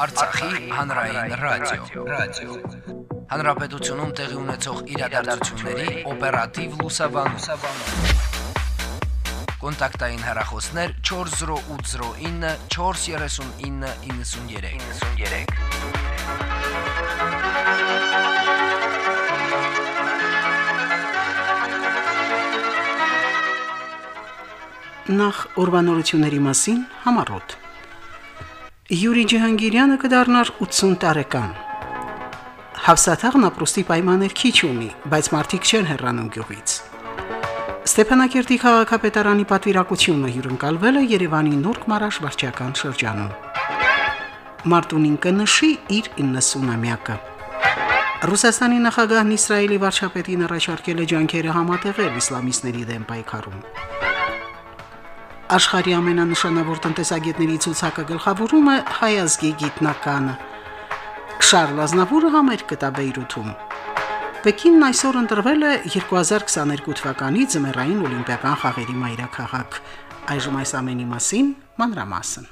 Արցախի հանրային ռադիո, ռադիո։ Հանրապետությունում տեղի ունեցող իրադարձությունների օպերատիվ լուսաբանում։ Կոնտակտային հեռախոսներ 40809 43993։ 93 Նախ ուրբանորությունների մասին համառոտ։ Յուրի Ջհանգիրյանը կդառնար 80 տարեկան։ Հավսաթաղն ապրոստի պայմաններ քիչ ունի, բայց մարդիկ չեն հեռանում գյուղից։ Ստեփանակերտի քաղաքապետարանի պատվիրակությունը հյուրընկալվել է Երևանի Նուրբ Մարաշ վարչական շրջանում։ Մարտունին կնշի իր 90-ամյակը։ Ռուսաստանի նախագահն Իսրայելի վարչապետին առաջարկել է ջանքերը համատեղել իսլամիստների դեմ պայքարում։ Աշխարհի ամենանշանավոր տնտեսագետների ցուցակը գլխավորում է հայազգի գիտնականը։ Շարլ Ազնավուրը համեր կտա Բեյրութում։ Պեկինն այսօր ընտրվել է 2022 թվականի ձմեռային օլիմպիական խաղերի մայրաքաղաք։ Այժմ այս ամենի մասին մանրամասն։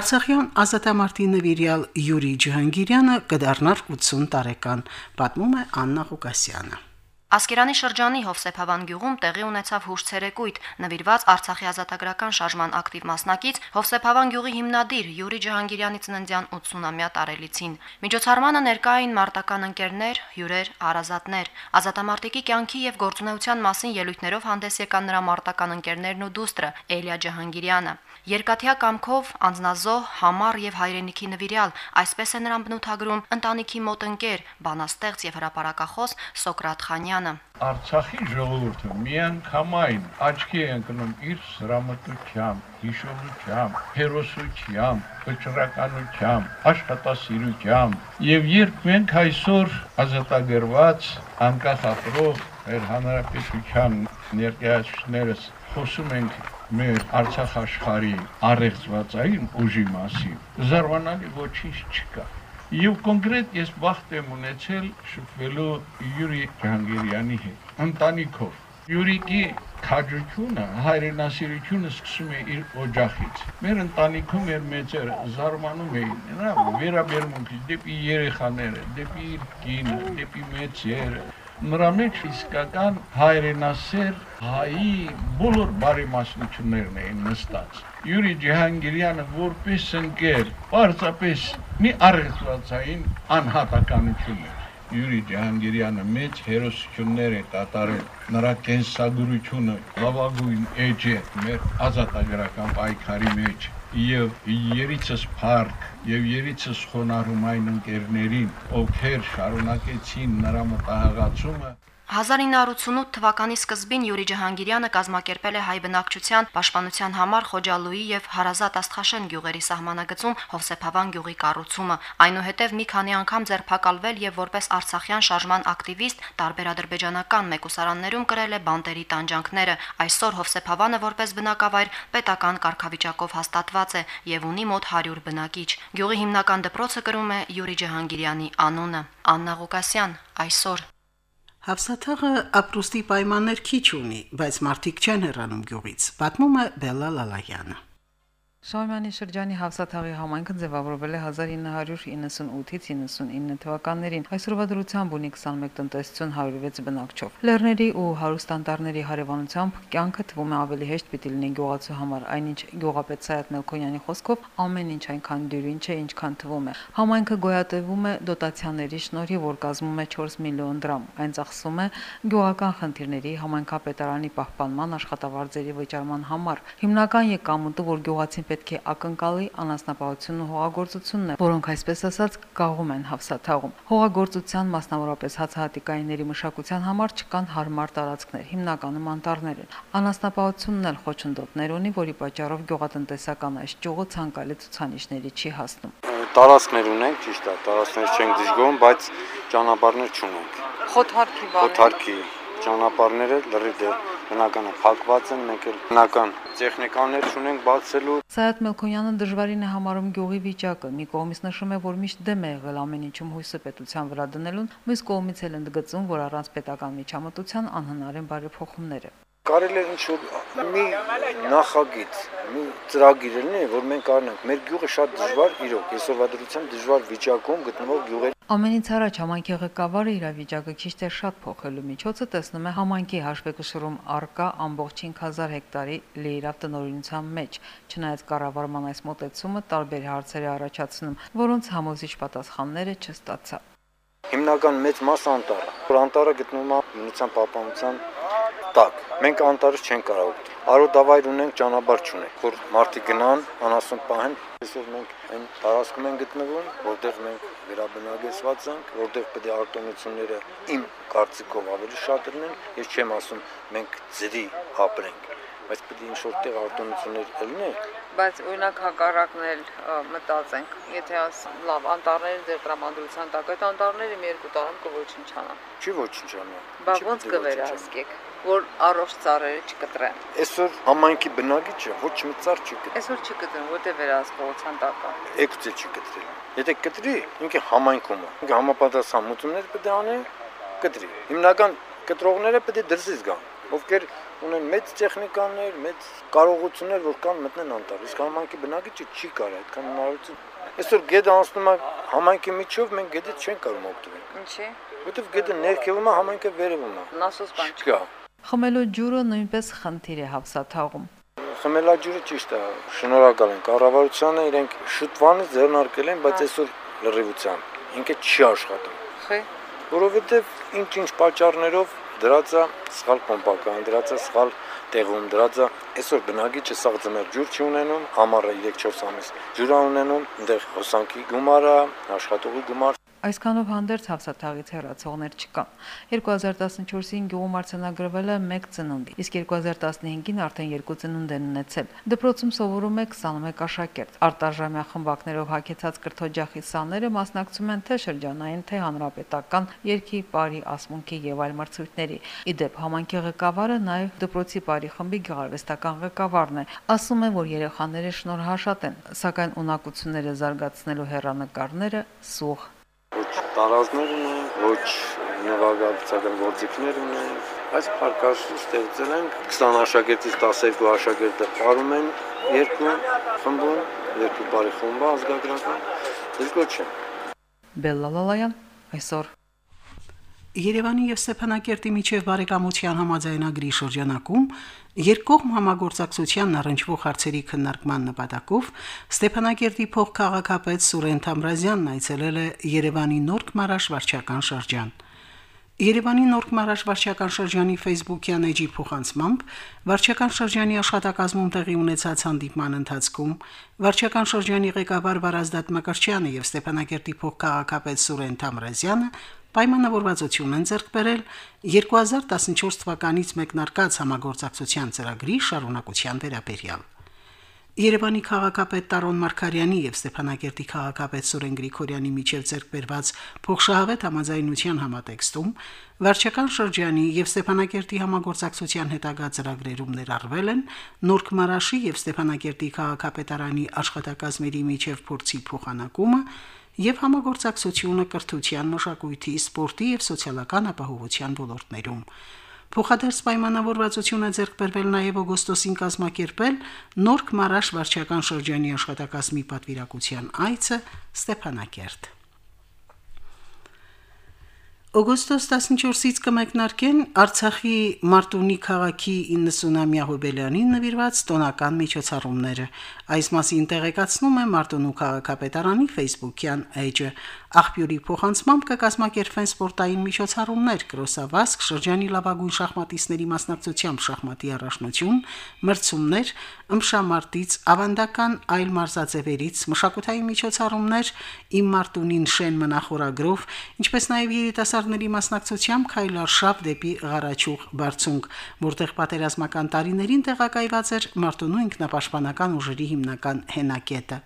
Արցախյան ազատամարտի նվիրյալ Յուրի Ջհանգիրյանը կդառնար 80 տարեկան, պատմում է Աննա Ղուկասյանը։ Ասկերանի շրջանի Հովսեփավան գյուղում տեղի ունեցավ հուշցերեկույթ, նվիրված Արցախի ազատագրական շարժման ակտիվ մասնակից Հովսեփավան գյուղի հիմնադիր Յուրի Ջհանգիրյանի ծննդյան 80-ամյա տարելիցին։ Միջոցառմանը ներկա էին մարտական ընկերներ, հյուրեր, հարազատներ։ Ազատամարտիկի կյանքի եւ գործունեության մասին ելույթներով հանդես եկան նրա մարտական ընկերներն ու դուստրը Էլիա Ջհանգիրյանը։ Երկաթյա կամքով անznազոհ, համառ եւ հայրենիքի նվիրյալ, այսպես է նրան բնութագրում ընտանիքի մոտ ընկեր, բանաստեղծ եւ հրապարակախոս Սոկրատ Խանյանը։ Արցախի ժողովուրդը միանգամայն աչքի է ընկնում իր սրամտությամբ, հիշողությամբ, հերոսությամբ, վճռականությամբ, աշխատասիրությամբ եւ երբ մենք այսօր ազատագրված անկախ ապրող մեր հանրապետության ներկայացուցիչներս խոսում ենք մեր Արցախ աշխարհի առեղծվածային ուժի մասին, զարմանալի ոչինչ չկա։ Եվ կոնկրետ ես բախտ եմ ունեցել շփվելու Յուրի Ջանգիրյանի հետ, ընտանիքով։ Յուրիկի քաջությունը, հայրենասիրությունը սկսում է իր օջախից։ Մեր ընտանիքում մեր մեծերը զարմանում էին նրա վերաբերմունքից դեպի երեխաները, դեպի իր կինը, դեպի մեծերը, նրա մեջ իսկական հայրենասեր հայի բոլոր բարեմասնություններն էին նստած։ Յուրի Ջահանգիրյանը որպես ընկեր, պարզապես մի առեղծվածային անհատականություն է։ Յուրի Ջահանգիրյանը մեծ հերոսություններ է կատարել։ Նրա կենսագրությունը լավագույն էջ է մեր ազատագրական պայքարի մեջ եւ երիցս փառք եւ երիցս խոնարհում այն ընկերներին, ովքեր շարունակեցին նրա մտահղացումը 1988 թվականի սկզբին Յուրի Ջահանգիրյանը կազմակերպել է հայ բնակչության պաշտպանության համար Խոջալույի եւ Հարազատ Աստխաշեն գյուղերի սահմանագծում Հովսեփավան գյուղի կառուցումը։ Այնուհետև մի քանի անգամ ձերբակալվել եւ որպես Արցախյան շարժման ակտիվիստ տարբեր ադրբեջանական մեկուսարաններում կրել է բանտերի տանջանքները։ Այսօր Հովսեփավանը որպես բնակավայր պետական կարգավիճակով հաստատված է եւ ունի մոտ 100 բնակիչ։ Գյուղի հիմնական դպրոցը կրում է Յուրի Ջահանգիրյանի անունը։ Աննա Ղուկասյան այսօր Հafsաթաղը ապրուստի պայմաններ քիչ ունի, բայց մարդիկ չեն հեռանում գյուղից, պատմում է Բելլա Լալայանը։ Շահումյանի շրջանի Հավսաթաղի համայնքը ձևավորվել է 1998-ից 99 թվականներին։ Այսօրվա դրությամբ ունի 21 տնտեսություն 106 բնակչով։ Լեռների ու հարուստանտառների հարևանությամբ կյանքը թվում է ավելի հեշտ պիտի լինի գյուղացու համար, այնինչ գյուղապետ Սայաթ Մելքոնյանի խոսքով ամեն ինչ այնքան դյուրին չէ, ինչքան թվում է։ Համայնքը գոյատևում է դոտացիաների շնորհիվ, որ կազմում է 4 միլիոն դրամ։ Այն ծախսում է գյուղական խնդիրների համայնքապետարանի պահպանման աշխատավարձերի վճարման համար։ Հիմնական եկամուտը, որ գյուղացին պետք է ակնկալի անասնապահությունն ու հողագործությունն է, որոնք այսպես ասած կաղում են հավսաթաղում։ Հողագործության, մասնավորապես հացահատիկայինների մշակության համար չկան հարմար տարածքներ, հիմնականում անտառներ են։ Անասնապահությունն էլ խոչընդոտներ ունի, որի պատճառով գյուղատնտեսական այս ճյուղը ցանկալի ցուցանիշների չի հասնում։ Տարածքներ ունենք, ճիշտ է, տարածքներ չենք դժգոհում, բայց ճանապարհներ չունենք։ Խոթարքի բան։ Խոթարքի ճանապարհները լրիվ բնականը փակված են, մեկ էլ բնական տեխնիկաներ ունենք բացելու։ Սայաթ Մելքոնյանը դժվարին է համարում գյուղի վիճակը։ Մի կողմից նշում է, որ միշտ դեմ է եղել ամեն ինչում հույսը պետության վրա դնելուն, մյուս կողմից էլ ընդգծում, որ առանց պետական միջամտության անհնար են բարեփոխումները։ կարելի է ինչ որ մի նախագիծ, մի ծրագիր լինի, որ մենք արնենք։ Մեր գյուղը շատ դժվար իրոք, այսօրվա դրությամբ դժվար վիճակում գտնվող գյուղեր Ամենից առաջ համայնքի ղեկավարը իրավիճակը քիչ թե շատ փոխելու միջոցը տեսնում է համայնքի հաշվեկշռում արկա ամբողջ 5000 հեկտարի լիիրավ տնօրինության մեջ, չնայած կառավարման այս մոտեցումը տարբեր հարցեր է առաջացնում, որոնց համոզիչ պատասխանները չստացա։ հիմնական մեծ մասը անտառ։ Որ անտառը գտնվում է բնության պահպանության տակ։ Մենք անտառը չենք կարող օգտվել։ Արոդավայր ունենք, ճանապարհ չունենք, որ մարդիկ գնան, անասուն պահեն։ Այսօր մենք այն տարածքում ենք գտնվում, որտեղ մենք վերաբնակեցված ենք, որտեղ պետք է արտոնությունները իմ կարծիքով ավելի շատ լինեն, ես չեմ ասում մենք ձրի ապրենք, բայց պետք է ինչ որտեղ արտոնություններ լինեն, Բայց օրինակ հակառակն էլ մտածենք, եթե աս լավ անտառները ձեր տրամադրության տակ, այդ անտառները մի երկու տարում կոչնչանան։ չի ոչնչանա։ Բա Չի ոնց կվերահսկեք, որ առողջ ծառերը չկտրեն։ Այսօր համայնքի բնակիչը ոչ մի ծառ չի գտել։ Այսօր չկտրեն, որտե վերահսկողության տակ է։ Էկուցե չի գտել։ Եթե կտրի, ինքը համայնքում է։ Ինքը համապատասխան մուծումներ պետք է անի, կտրի։ Հիմնական կտրողները պետք է դրսից գան, ովքեր ունեն մեծ տեխնիկաներ, մեծ կարողություններ, որ կան մտնեն անտառ։ Իսկ համայնքի բնակիչը չի կարող այդքան հնարավորություն։ Այսօր գեդը անցնում է համայնքի միջով, մենք գեդից չենք կարող օգտվել։ Ինչի։ Որտեվ գեդը ներքևում է, համայնքը վերևում է։ Նասոս բան չկա։ Խմելու ջուրը նույնպես խնդիր է հավսաթաղում։ Խմելաջուրը ճիշտ է, շնորհակալ ենք կառավարությանը, իրենք շուտվանից ձեռնարկել են, բայց այսօր լրիվությամբ ինքը չի աշխատում, Խի։ որովհետև ինչ-ինչ պատճառներով դրածա սխալ կոմպական, դրածա սխալ տեղում, դրածա այսօր բնակիչը սաղ ձմեր ջուր չի ունենում, ամառը 3-4 ամիս ջուր ունենում, այնտեղ հոսանքի գումարը, աշխատողի գումար Այսքանով հանդերձ հավսաթաղից հեռացողներ չկան։ 2014-ին գյուղում արձանագրվել է 1 ծնունդ, իսկ 2015-ին արդեն 2 ծնունդ են ունեցել։ Դպրոցում սովորում է 21 աշակերտ։ Արտաժամյա խմբակներով հագեցած կրթօջախի սաները մասնակցում են թե շրջանային, թե հանրապետական երկի բարի ասմունքի եւ այլ մրցույթների։ Իդեպ համանքի ղեկավարը նաեւ դպրոցի բարի խմբի գեղարվեստական ղեկավարն է։ Ասում է, որ երեխաները շնորհաշատ են, սակայն ունակությունները զարգացնելու հերանեկարները սուղ տարազներ ունեն, ոչ նվագակցական գործիքներ ունեն, այս պարկաշը ստեղծել ենք 20 աշակերտից 12 աշակերտը ապարում են երկու խմբում, երկու բարի խումբ ազգագրական, երկու չէ։ Բելլալալայան այսօր Երևանի եւ Ստեփանակերտի միջև բարեկամության համաձայնագրի շրջանակում երկկողմ համագործակցության առնչվող հարցերի քննարկման նպատակով Ստեփանակերտի փոխքաղաքապետ Սուրեն Թամրազյանն այցելել է Երևանի Նորք Մարաշ վարչական շրջան։ Երևանի Նորք Մարաշ վարչական շրջանի Facebook-յան էջի փոխանցմամբ վարչական շրջանի աշխատակազմում տեղի ունեցած հանդիպման ընթացքում վարչական շրջանի ղեկավար Վարազդատ Մկրչյանը եւ Ստեփանակերտի փոխքաղաքապետ Սուրեն Թամրազյանը պայմանավորվածություն են ձեռք բերել 2014 թվականից մեկնարկած համագործակցության ծրագրի շարունակության վերաբերյալ։ Երևանի քաղաքապետ Տարոն Մարկարյանի եւ Ստեփանակերտի քաղաքապետ Սուրեն Գրիգորյանի միջև ձեռք բերված փոխշահավետ համաձայնության համատեքստում վարչական շրջանի եւ Ստեփանակերտի համագործակցության հետագա ծրագրերում ներառվել են Նորք Մարաշի եւ Ստեփանակերտի քաղաքապետարանի աշխատակազմերի միջև փորձի փոխանակումը եւ համագործակցությունը կրթության, մշակույթի, սպորտի եւ սոցիալական ապահովության ոլորտներում։ Փոխադարձ պայմանավորվածություն է ձեռք բերվել նաև օգոստոսին կազմակերպել Նորք Մարաշ վարչական շրջանի աշխատակազմի պատվիրակության այցը Ստեփանակերտ։ Օգոստոս 14-ից կմեկնարկեն Արցախի Մարտունի քաղաքի 90-ամյա հոբելյանին նվիրված տոնական միջոցառումները։ Այս մասին տեղեկացնում է Մարտունու քաղաքապետարանի Facebook-յան էջը։ Աղբյուրի փոխանցմամբ կկազմակերպվեն սպորտային միջոցառումներ, կրոսավազք, շրջանի լավագույն շախմատիստների մասնակցությամբ շախմատի առաջնություն, մրցումներ, ըմշամարտից, ավանդական այլ մարզաձևերից, մշակութային միջոցառումներ, իմ Մարտունին շեն մնախորագրով, ինչպես նաև երիտասարդների մասնակցությամբ քայլարշավ դեպի Ղարաչուղ բարձունք, որտեղ պատերազմական տարիներին տեղակայված էր Մարտունու ինքնապաշտպանական ուժերի հիմնական հենակետը։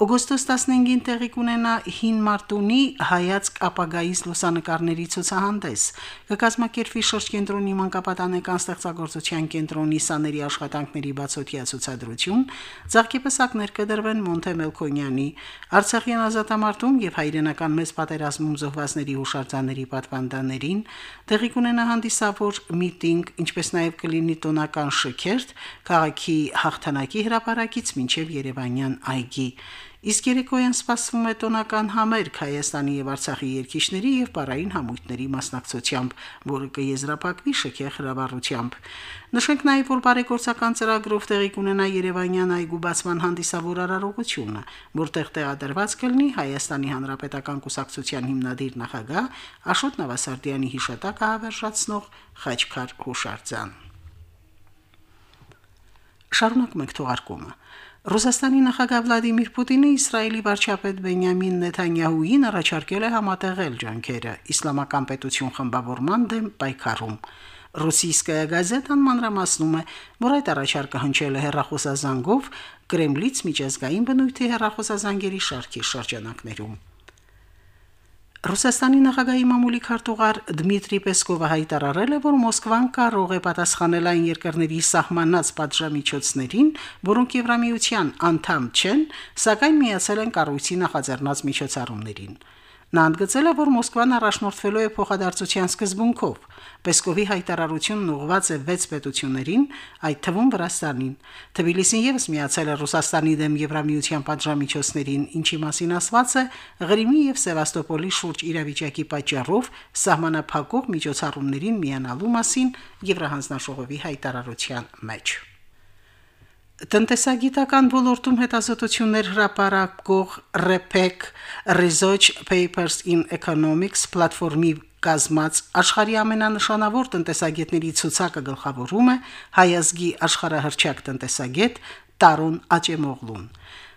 Օգոստոս 15-ին տեղի կունենա Հին Մարտունի հայացք ապագայից լուսանկարների ցուցահանդես։ Կկազմակերպվի շրջկենտրոնի մանկապատանեկան ստեղծագործության կենտրոնի սաների աշխատանքների բացօթյա ցուցադրություն, ցաղկեպսակներ կդրվեն Մոնթե Մելքոնյանի, Արցախյան ազատամարտում եւ հայրենական մեծ պատերազմում զոհվածների հուշարձանների պատվանդաներին, տեղի կունենա հանդիսավոր միտինգ, ինչպես նաեւ կլինի տոնական շքերթ քաղաքի հաղթանակի հրապարակից մինչև Երևանյան այգի։ Իսկ երեկոյան սպասվում է տոնական համերգ Հայաստանի եւ Արցախի երկիշների եւ պարային համույթների մասնակցությամբ, որը կեզրափակվի շքեղ հրավառությամբ։ Նշենք նաեւ, որ բարեգործական ծրագրով տեղի կունենա Երևանյան այգու բացման հանդիսավոր արարողությունը, որտեղ տեղադրված կլինի Հայաստանի Հանրապետական Կուսակցության հիմնադիր նախագահ Աշոտ Նավասարդյանի հիշատակը հավերժացնող Խաչքար Հուշարձան։ Շարունակում ենք թողարկումը։ Ռուսաստանի նախագահ Վլադիմիր Պուտինը Իսրայելի վարչապետ Բենյամին Նեթանյահուին առաջարկել է համատեղել ջանքերը իսլամական պետություն խմբավորման դեմ պայքարում։ Ռուսիյսկայա գազետան մանրամասնում է, որ այդ առաջարկը հնչել է հերրախոսազանգով Կրեմլից միջազգային բնույթի հերրախոսազանգերի շարքի շրջանակներում։ Ռուսաստանի նախագահի մամուլի քարտուղար Դմիտրի Պեսկովը հայտարարել է, որ Մոսկվան կարող է պատասխանել այն երկրների սահմանած պատժամիջոցներին, որոնք Եվրամիության անդամ չեն, սակայն միացել են կառույցի նախաձեռնած միջոցառումներին։ Նա ընդգծել է, որ Մոսկվան առաջնորդվելու է փոխադարձության սկզբունքով։ Պեսկովի հայտարարությունն ուղղված է 6 պետություններին, այդ թվում Վրաստանին։ Թբիլիսին եւս միացել է Ռուսաստանի դեմ Եվրամիության պատժամիջոցներին, ինչի մասին ասված է Ղրիմի եւ Սևաստոպոլի շուրջ իրավիճակի պատճառով սահմանափակող միջոցառումներին միանալու մասին Եվրահանձնաշողովի հայտարարության մեջ։ Տնտեսագիտական ոլորտում հետազոտություններ հրապարակող REPEC Research Papers in Economics պլատֆորմի կազմած աշխարհի ամենանշանավոր տնտեսագետների ցուցակը գլխավորում է հայազգի աշխարհահռչակ տնտեսագետ Տարոն Աճեմօղլուն։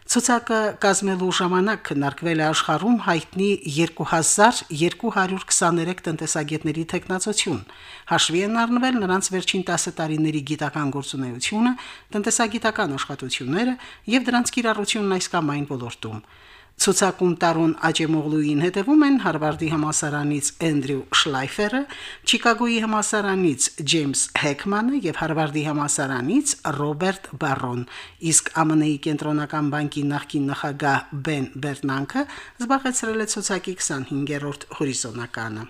Ցուցակը կազմելու ժամանակ քննարկվել է աշխարհում հայտնի 2223 տնտեսագետների տեխնացություն։ Հաշվի են առնվել նրանց վերջին 10 տարիների գիտական գործունեությունը, տնտեսագիտական աշխատությունները եւ դրանց կիրառությունն այս կամ այն ոլորտում։ Ցուցակում Տարոն Աջեմօղլուին հետևում են Հարվարդի համալսարանից Էնդրյու Շլայֆերը, Չիկագոյի համալսարանից Ջեյմս Հեքմանը եւ Հարվարդի համալսարանից Ռոբերտ Բարոն, իսկ ԱՄՆ-ի կենտրոնական բանկի նախկին նախագահ Բեն Բերնանկը զբաղեցրել է ցուցակի 25-րդ հորիզոնականը։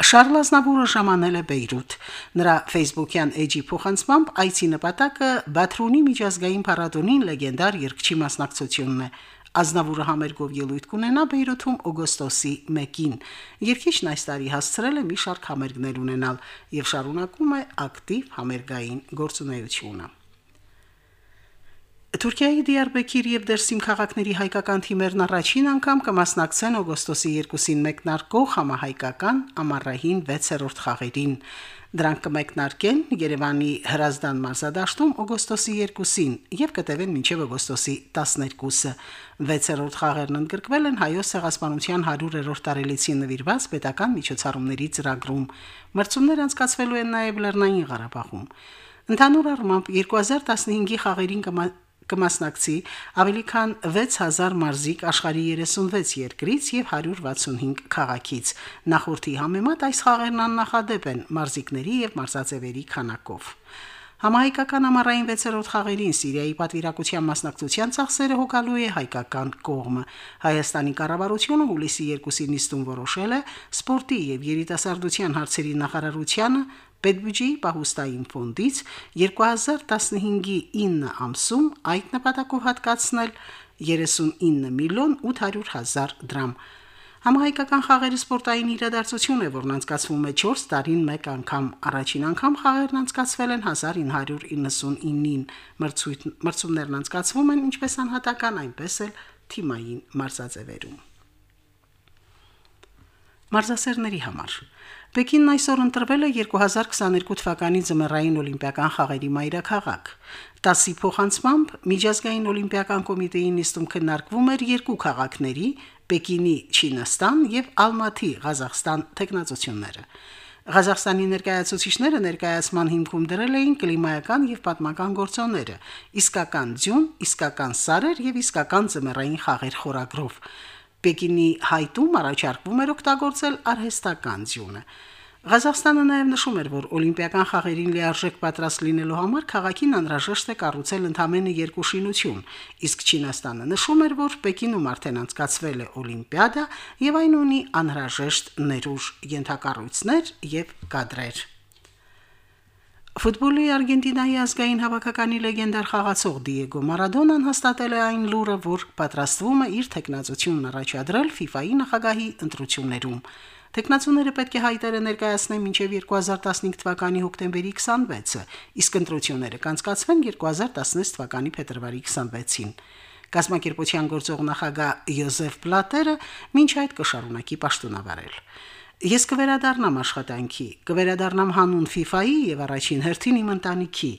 Շարլ Ազնավուրը ժամանել է Բեյրութ։ Նրա Facebook-յան էջի փոխանցմամբ այցի նպատակը Բաթրունի միջազգային փառատոնին լեգենդար երկչի մասնակցությունն է։ Ազնավուրը համերգով ելույթ կունենա Բեյրութում օգոստոսի 1-ին։ Երկիչն այս տարի հասցրել է մի շարք համերգներ ունենալ եւ շարունակում է ակտիվ համերգային գործունեությունը։ Թուրքիայի Դիարբեկիր եւ Դերսիմ քաղաքների հայկական թիմերն առաջին անգամ կմասնակցեն օգոստոսի 2-ին մեկնարկող համահայկական ամառային 6-րդ խաղերին։ Դրանք կմեկնարկեն Երևանի Հրազդան մարզադաշտում օգոստոսի 2-ին եւ կտևեն մինչեւ օգոստոսի 12-ը։ 6-րդ խաղերն ընդգրկվել են հայոց ցեղասպանության 100-րդ տարելիցին նվիրված պետական միջոցառումների ծրագրում։ Մրցումներ անցկացվելու են նաեւ Լեռնային Ղարաբաղում։ Ընդհանուր առմամբ 2015-ի խաղերին կմասնակցի ավելի քան 6000 մարզիկ աշխարհի 36 երկրից եւ 165 քաղաքից։ Նախորդի համեմատ այս խաղերն աննախադեպ են մարզիկների եւ մարզաձևերի քանակով։ Համահայկական ամառային 6-րդ խաղերին Սիրիայի պատվիրակության մասնակցության ծախսերը հոգալու է հայկական կողմը։ Հայաստանի կառավարությունը հուլիսի 2-ին նիստում որոշել է սպորտի եւ երիտասարդության հարցերի նախարարությանը Պետբյուջեի պահուստային ֆոնդից 2015-ի 9 ամսում այդ նպատակով հատկացնել 39 միլիոն 800 հազար դրամ։ Համահայկական խաղերի սպորտային իրադարձություն է, որն անցկացվում է 4 տարին մեկ անգամ։ Առաջին անգամ խաղերն անցկացվել են 1999-ին։ Մրցույթներն անցկացվում են ինչպես անհատական, այնպես էլ թիմային մարզաձևերում։ Մարզասերների համար Պեկինն այսօր ընտրվել է 2022 թվականի ձմեռային օլիմպիական խաղերի մայրաքաղաք։ ՏԱՍ-ի փոխանցմամբ միջազգային օլիմպիական կոմիտեի նիստում քննարկվում էր երկու քաղաքների՝ Պեկինի Չինաստան եւ Ալմաթի Ղազախստան տեխնացությունները։ Ղազախստանի ներկայացուցիչները ներկայացման հիմքում դրել էին կլիմայական եւ պատմական գործոնները, իսկական ձյուն, իսկական սարեր եւ իսկական ձմեռային խաղեր խորագրով։ Պեկինի հայտում առաջարկվում էր օգտագործել արհեստական ձյունը։ Ղազախստանը նաև նշում էր, որ Օլիմպիական խաղերին լիարժեք պատրաստ լինելու համար քաղաքին անհրաժեշտ է կառուցել ընդամենը երկու շինություն, իսկ Չինաստանը նշում էր, որ Պեկինում արդեն անցկացվել է Օլիմպիադա եւ այն ունի անհրաժեշտ ներուժ յենթակառույցներ եւ կադրեր։ Ֆուտբոլի Արգենտինայի ազգային հավաքականի լեգենդար խաղացող Դիեգո Մարադոնան հաստատել է այն լուրը, որ պատրաստվում է իր տեխնացությունն առաջադրել FIFA-ի նախագահի ընտրություններում։ Տեխնացուները պետք է հայտերը ներկայացնեն մինչև 2015 թվականի հոկտեմբերի 26-ը, իսկ ընտրությունները կանցկացվեն 2016 թվականի փետրվարի 26-ին։ Կազմակերպության գործող նախագահ Յոզեֆ Պլատերը մինչ այդ կշարունակի պաշտոնավարել։ Ես կվերադառնամ աշխատանքի, կվերադառնամ հանուն FIFA-ի եւ առաջին հերթին իմ ընտանիքի։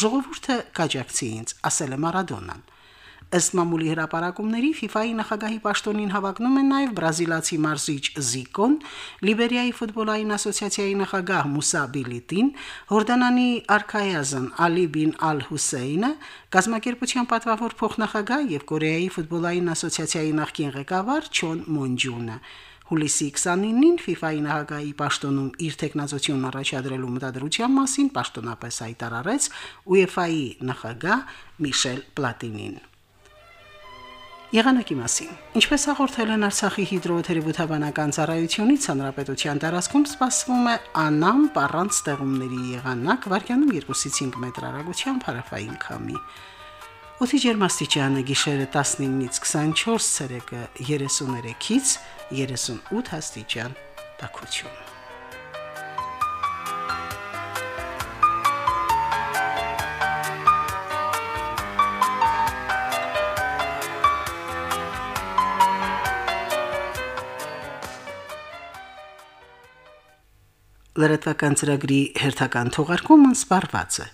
Ժողովուրդը կաջակցի ինձ, ասել է Մարադոնան։ Ըստ մամուլի հրապարակումների FIFA-ի նախագահի պաշտոնին հավակնում են նաև բրազիլացի մարզիչ Զիկոն, Լիբերիայի ֆուտբոլային ասոցիացիայի նախագահ Մուսա Բիլիտին, Հորդանանի արքայազն Ալի բին Ալ-Հուսեյնը, կազմակերպության պատվավոր փոխնախագահ եւ Կորեայի ֆուտբոլային ասոցիացիայի նախկին ղեկավար Չոն Մոնջունը։ Հուլիսի 29-ին FIFA-ի նախագահի պաշտոնում իր տեխնազությունն առաջադրելու մտադրության մասին պաշտոնապես հայտարարեց UEFA-ի նախագահ Միշել Պլատինին։ Եղանակի մասին։ Ինչպես հաղորդել են Արցախի հիդրոթերապևտաբանական ծառայությունից, հանրապետության տարածքում սպասվում է անամ առանց ստեղումների եղանակ, վարկյանում 2-ից 5 մետր արագությամբ հարավային քամի։ Օդի ջերմաստիճանը գիշերը 19-ից 24, ցերեկը 33-ից 38 աստիճան տաքություն։ Լրատվական ծրագրի հերթական թողարկումն սպառված է։